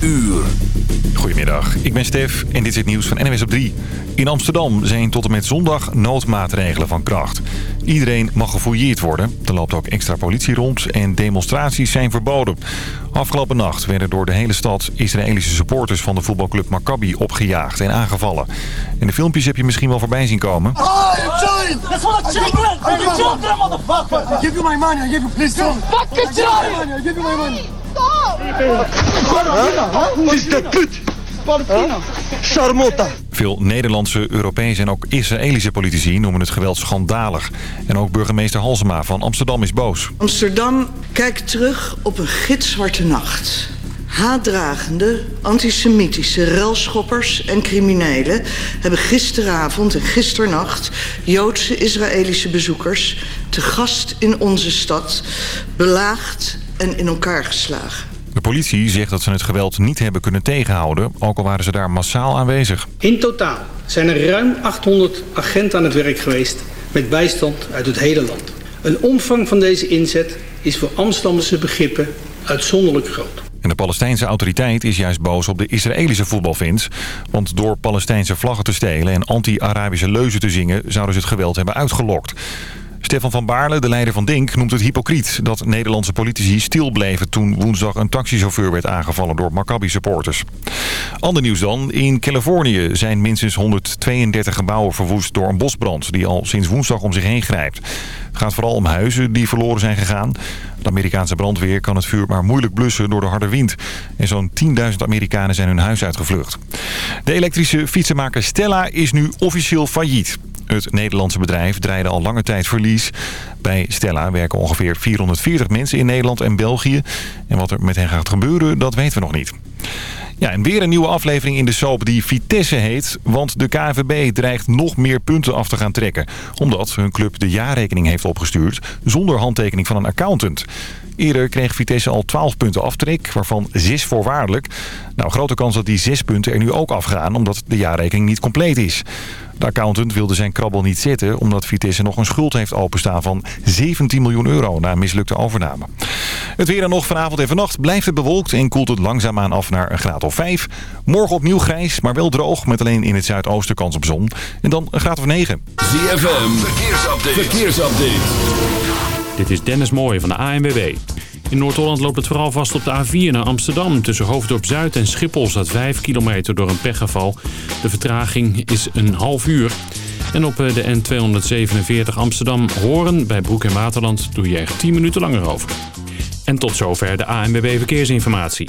uur. Goedemiddag, ik ben Stef en dit is het nieuws van NWS op 3. In Amsterdam zijn tot en met zondag noodmaatregelen van kracht. Iedereen mag gefouilleerd worden. Er loopt ook extra politie rond en demonstraties zijn verboden. Afgelopen nacht werden door de hele stad Israëlische supporters van de voetbalclub Maccabi opgejaagd en aangevallen. En de filmpjes heb je misschien wel voorbij zien komen. Oh, children! That's what I'm children! Hey, children, motherfucker! I give you my money, I give you please stop! Fucking children! I give you my money! Stop! Is de put! Charmotta! Veel Nederlandse, Europese en ook Israëlische politici noemen het geweld schandalig. En ook burgemeester Halsema van Amsterdam is boos. Amsterdam kijkt terug op een gitzwarte nacht. Haatdragende, antisemitische relschoppers en criminelen... hebben gisteravond en gisternacht Joodse Israëlische bezoekers... te gast in onze stad belaagd en in elkaar geslagen. De politie zegt dat ze het geweld niet hebben kunnen tegenhouden, ook al waren ze daar massaal aanwezig. In totaal zijn er ruim 800 agenten aan het werk geweest met bijstand uit het hele land. Een omvang van deze inzet is voor Amsterdamse begrippen uitzonderlijk groot. En de Palestijnse autoriteit is juist boos op de Israëlische voetbalfans. Want door Palestijnse vlaggen te stelen en anti-Arabische leuzen te zingen... zouden ze het geweld hebben uitgelokt. Stefan van Baarle, de leider van Dink, noemt het hypocriet... dat Nederlandse politici stil bleven toen woensdag een taxichauffeur werd aangevallen door Maccabi-supporters. Ander nieuws dan. In Californië zijn minstens 132 gebouwen verwoest door een bosbrand... die al sinds woensdag om zich heen grijpt. Gaat vooral om huizen die verloren zijn gegaan. De Amerikaanse brandweer kan het vuur maar moeilijk blussen door de harde wind. En zo'n 10.000 Amerikanen zijn hun huis uitgevlucht. De elektrische fietsenmaker Stella is nu officieel failliet. Het Nederlandse bedrijf draaide al lange tijd verlies. Bij Stella werken ongeveer 440 mensen in Nederland en België. En wat er met hen gaat gebeuren, dat weten we nog niet. Ja, en weer een nieuwe aflevering in de soap die Vitesse heet. Want de KNVB dreigt nog meer punten af te gaan trekken. Omdat hun club de jaarrekening heeft opgestuurd zonder handtekening van een accountant. Eerder kreeg Vitesse al 12 punten aftrek, waarvan 6 voorwaardelijk. Nou, grote kans dat die 6 punten er nu ook afgaan, omdat de jaarrekening niet compleet is. De accountant wilde zijn krabbel niet zetten... omdat Vitesse nog een schuld heeft openstaan van 17 miljoen euro... na mislukte overname. Het weer en nog vanavond en vannacht blijft het bewolkt... en koelt het langzaamaan af naar een graad of 5. Morgen opnieuw grijs, maar wel droog... met alleen in het zuidoosten kans op zon. En dan een graad of 9. ZFM, verkeersupdate. verkeersupdate. Dit is Dennis Mooij van de ANWB. In Noord-Holland loopt het vooral vast op de A4 naar Amsterdam. Tussen Hoofddorp Zuid en Schiphol staat 5 kilometer door een pechgeval. De vertraging is een half uur. En op eh, de N247 Amsterdam-Horen bij Broek en Waterland doe je er 10 minuten langer over. En tot zover de ANWB Verkeersinformatie.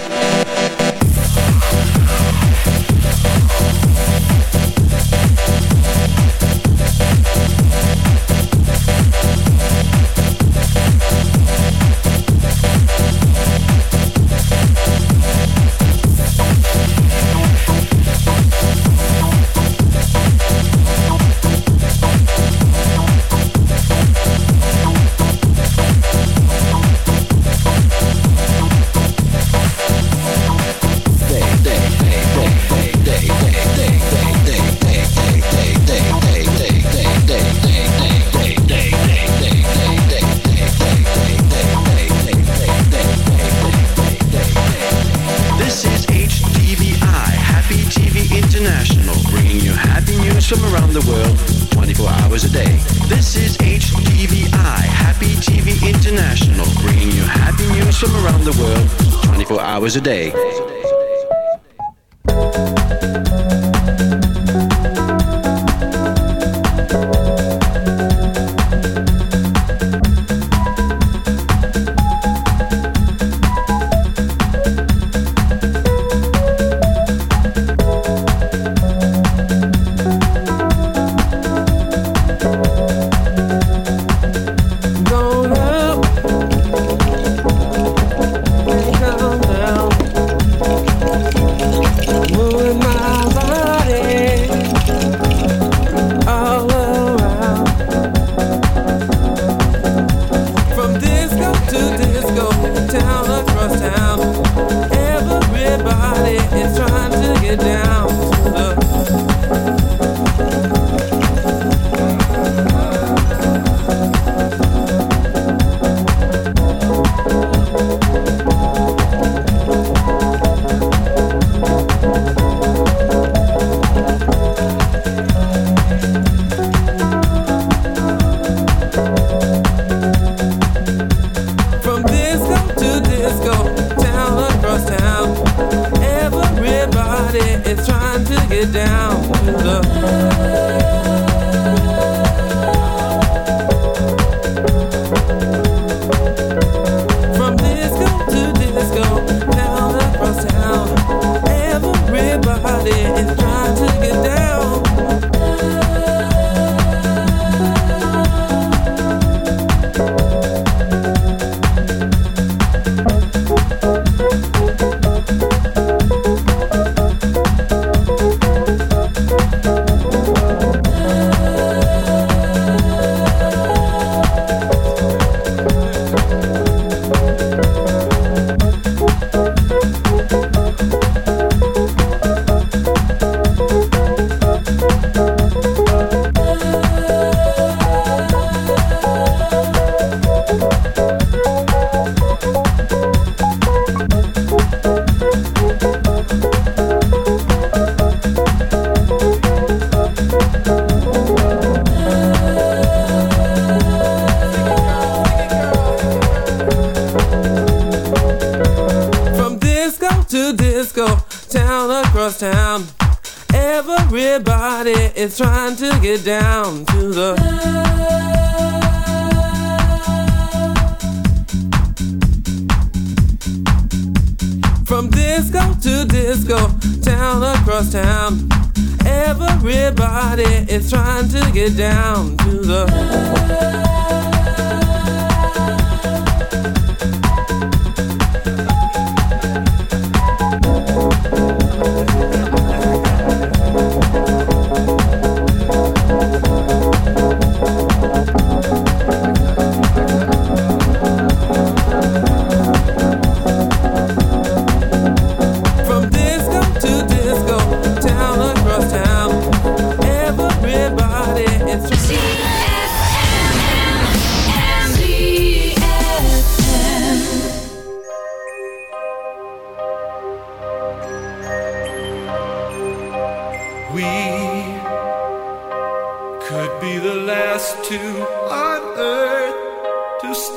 HTVI, Happy TV International, bringing you happy news from around the world 24 hours a day.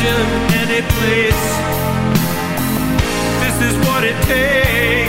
imagine any place. This is what it takes.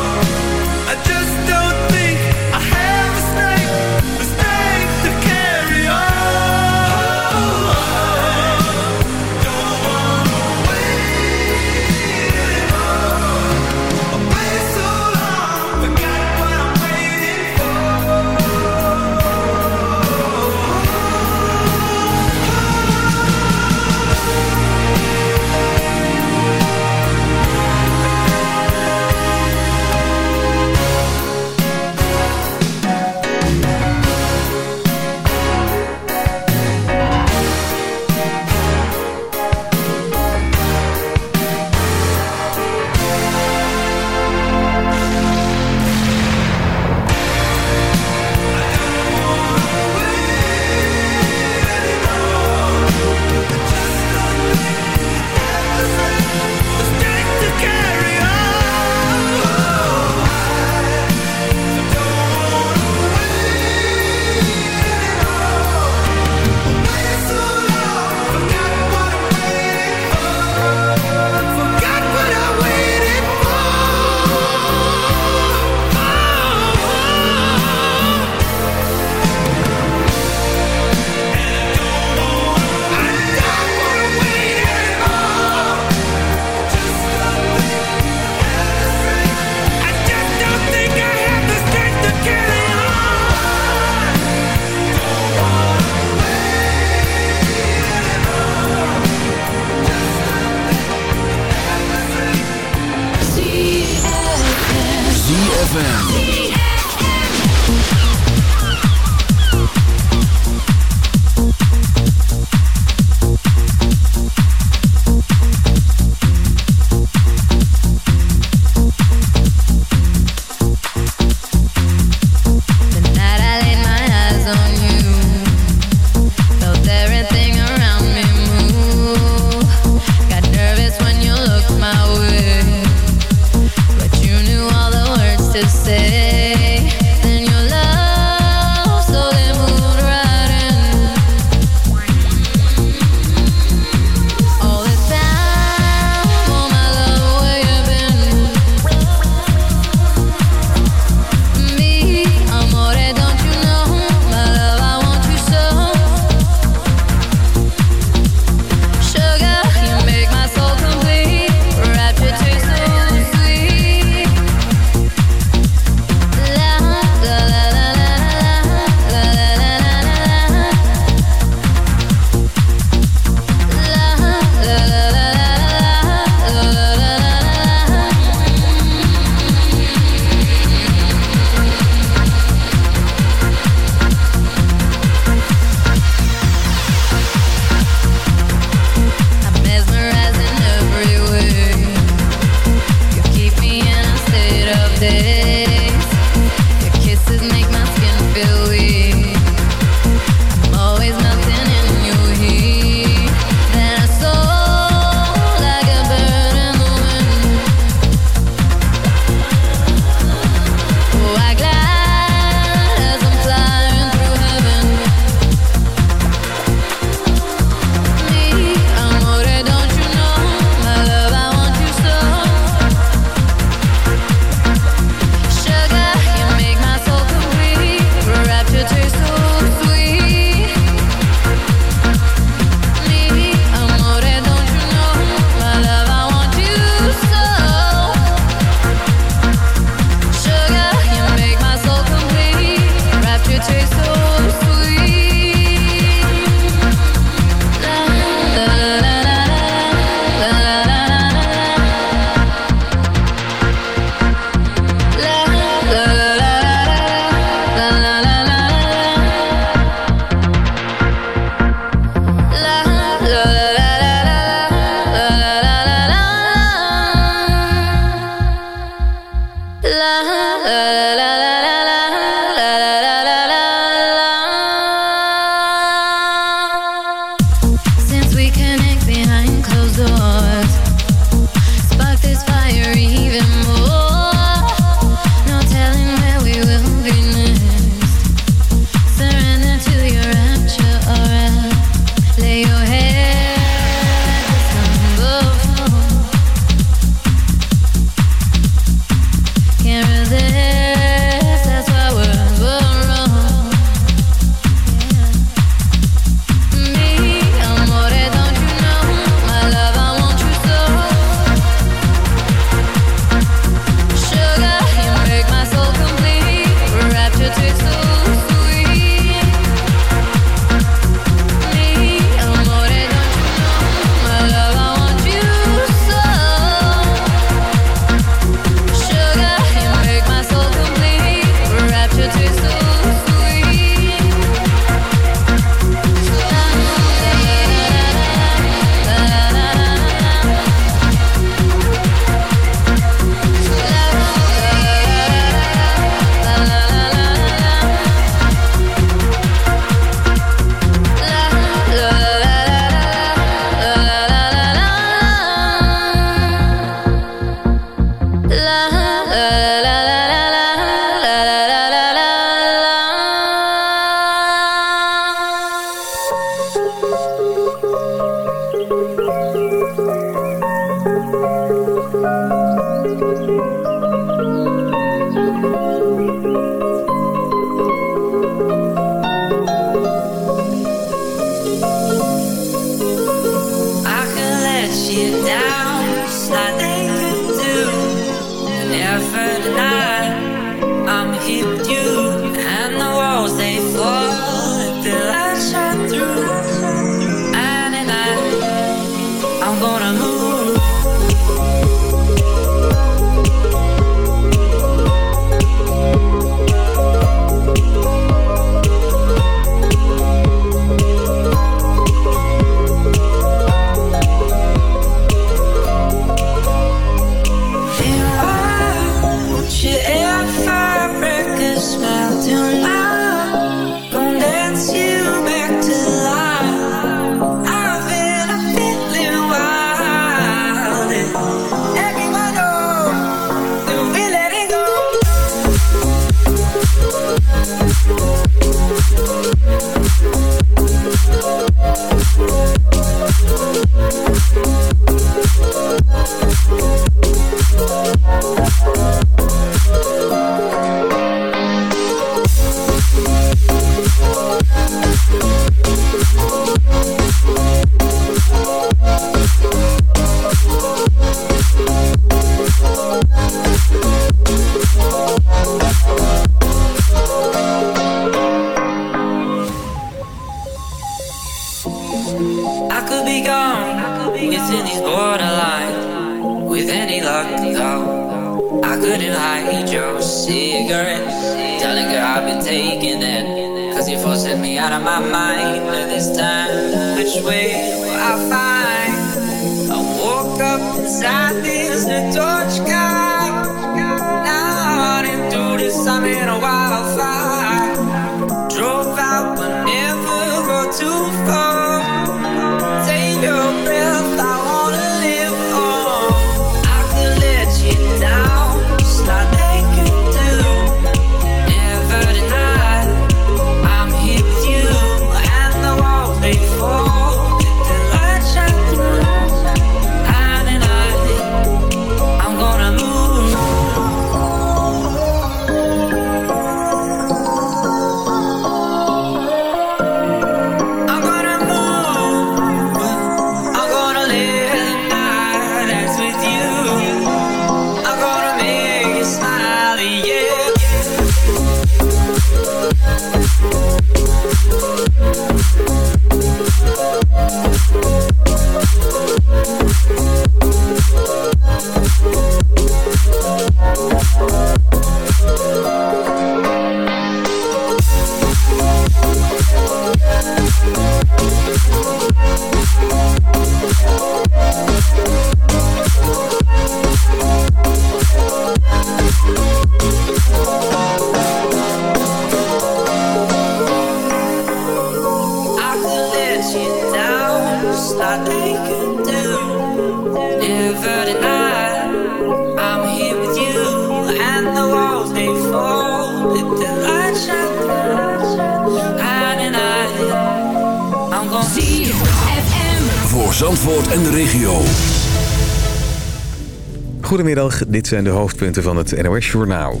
Dit zijn de hoofdpunten van het NOS-journaal.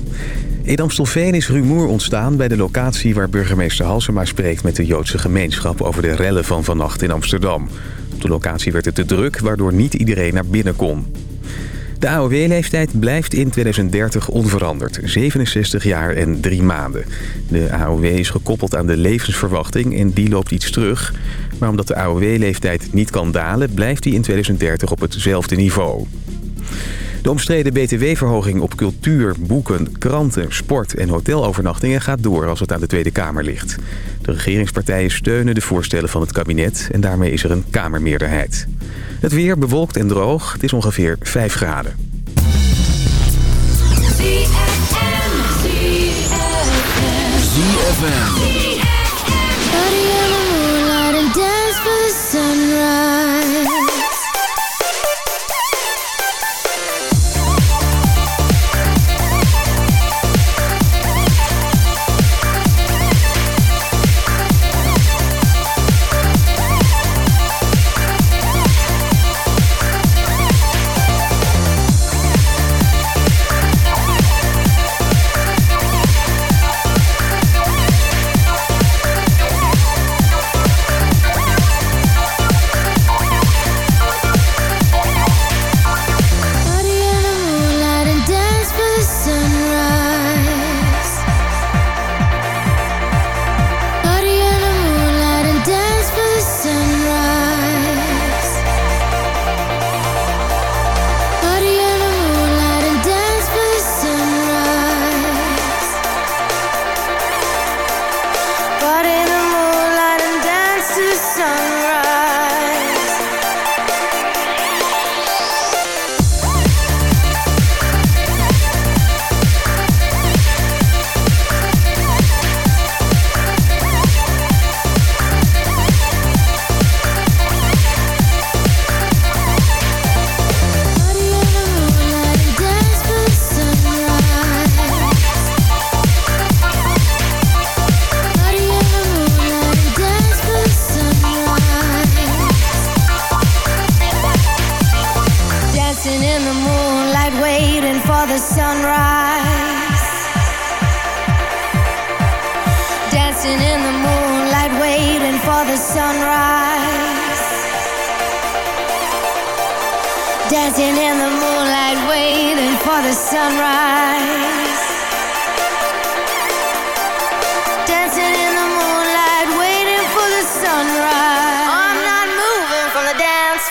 In Amstelveen is rumoer ontstaan bij de locatie waar burgemeester Halsema spreekt met de Joodse gemeenschap over de rellen van vannacht in Amsterdam. Op de locatie werd het te druk, waardoor niet iedereen naar binnen kon. De AOW-leeftijd blijft in 2030 onveranderd. 67 jaar en 3 maanden. De AOW is gekoppeld aan de levensverwachting en die loopt iets terug. Maar omdat de AOW-leeftijd niet kan dalen, blijft die in 2030 op hetzelfde niveau. De omstreden btw-verhoging op cultuur, boeken, kranten, sport en hotelovernachtingen gaat door als het aan de Tweede Kamer ligt. De regeringspartijen steunen de voorstellen van het kabinet en daarmee is er een Kamermeerderheid. Het weer bewolkt en droog, het is ongeveer 5 graden.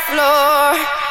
Floor.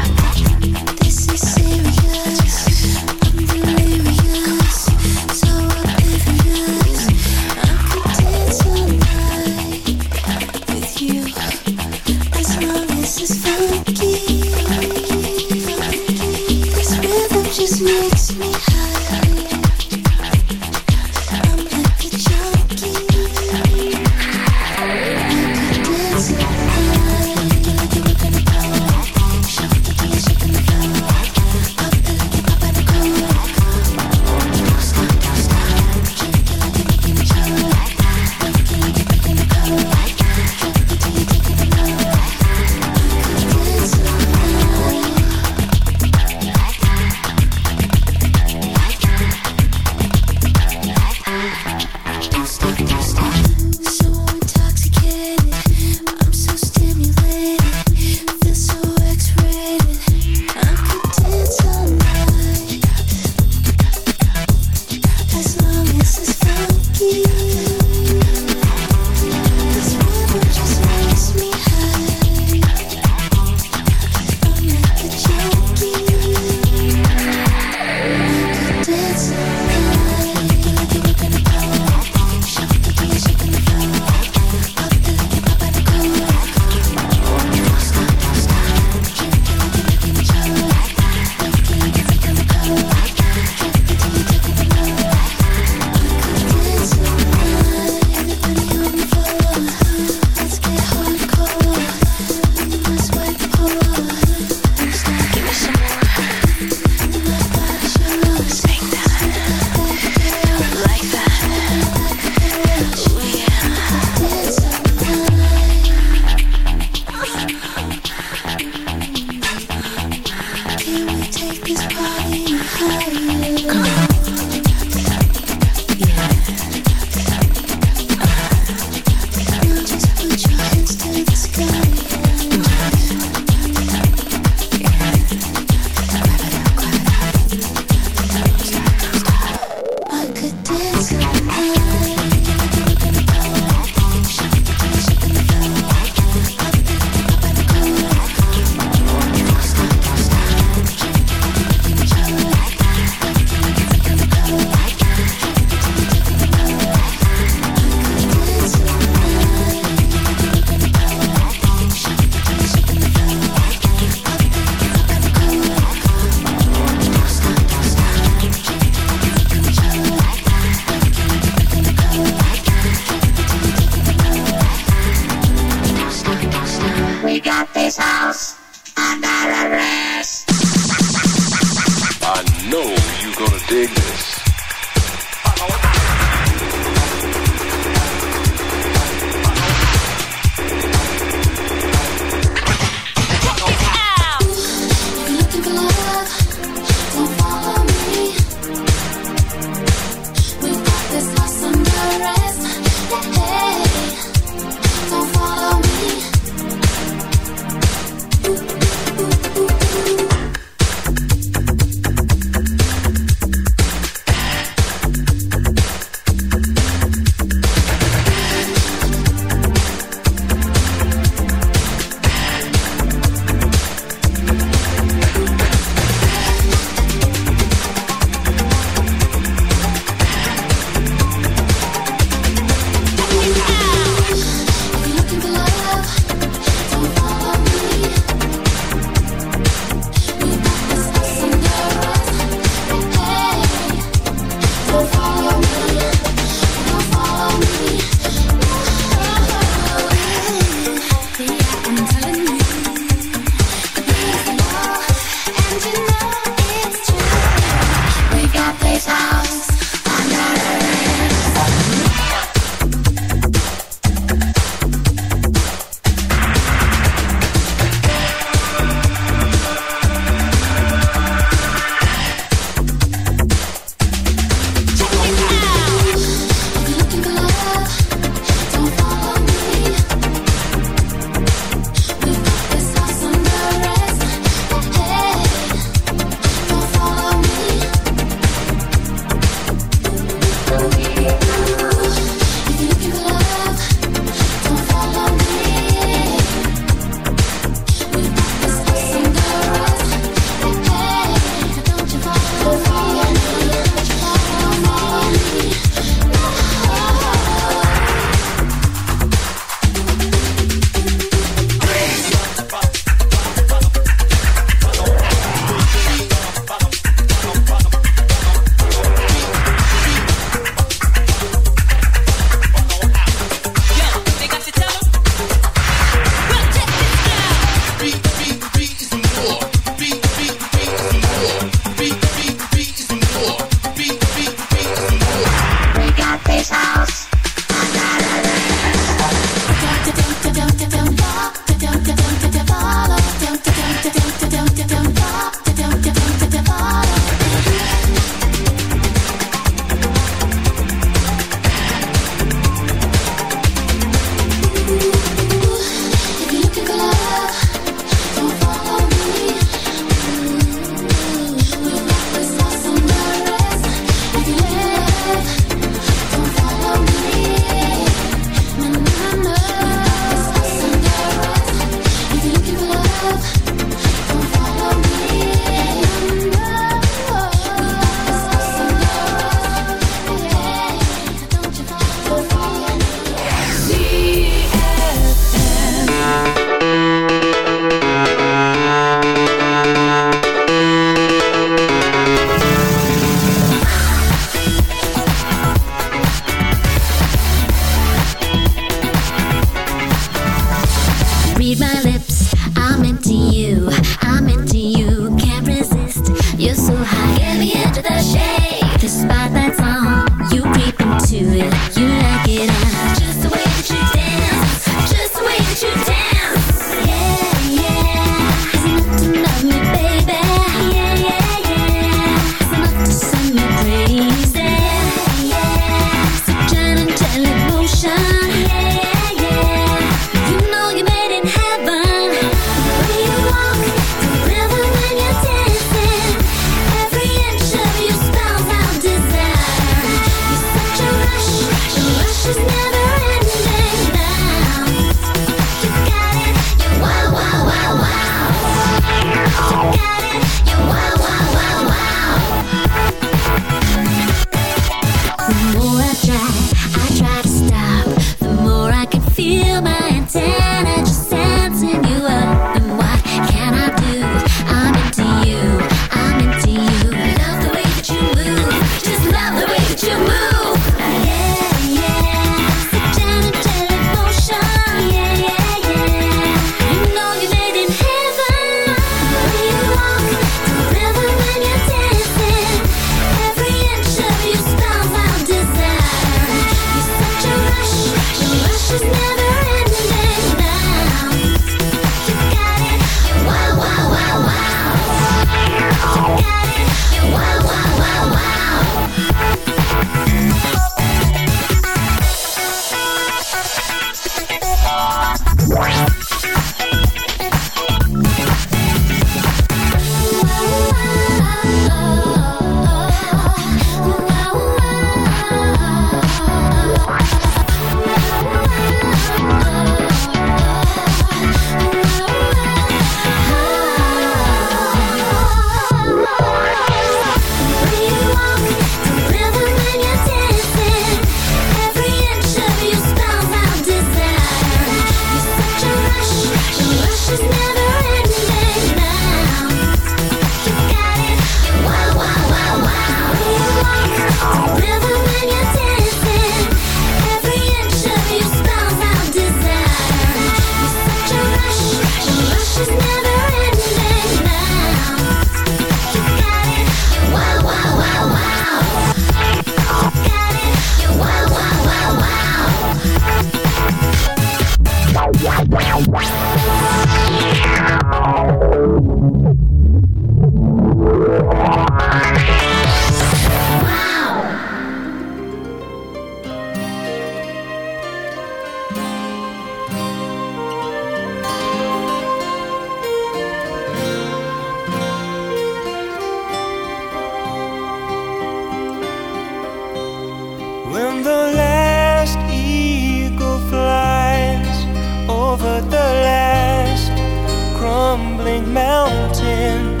mountain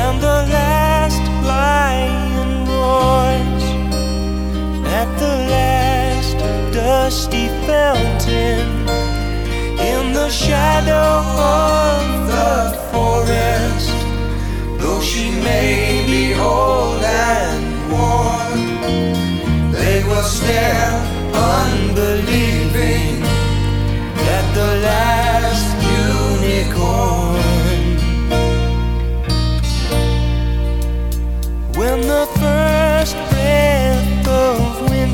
and the last lion roars. At the last dusty fountain in the shadow of the forest though she may be old and worn they will stare unbelieving.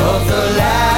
of the light.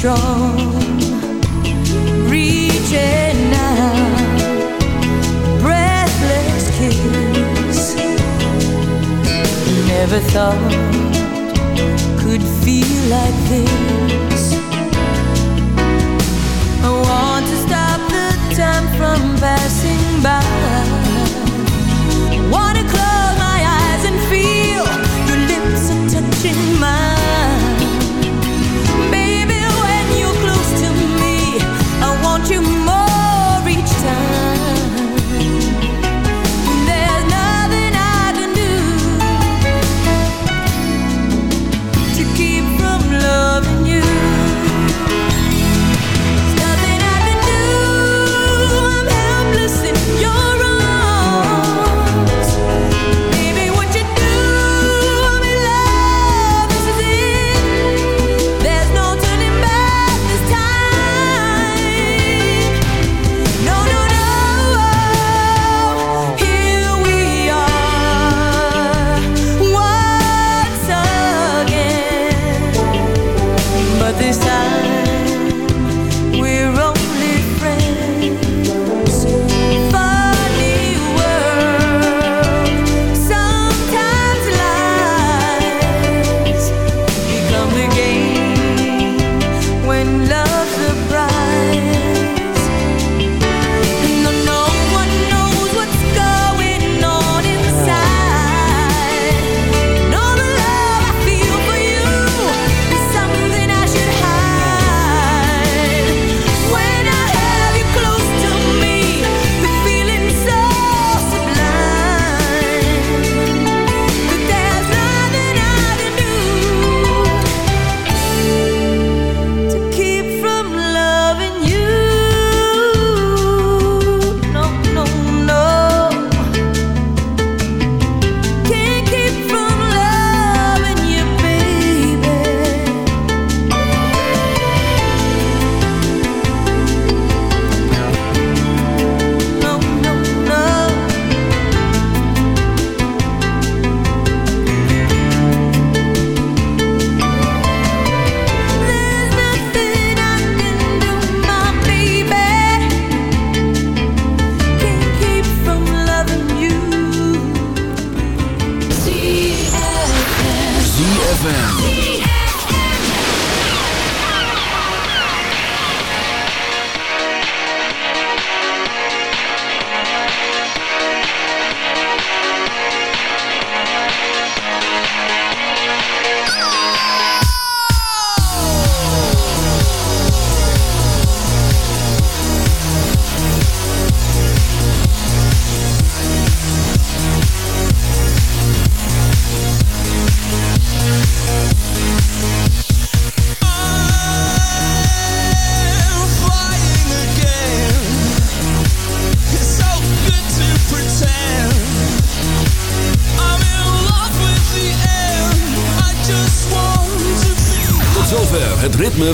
strong. Reaching out, breathless kiss. Never thought could feel like this. I want to stop the time from passing by.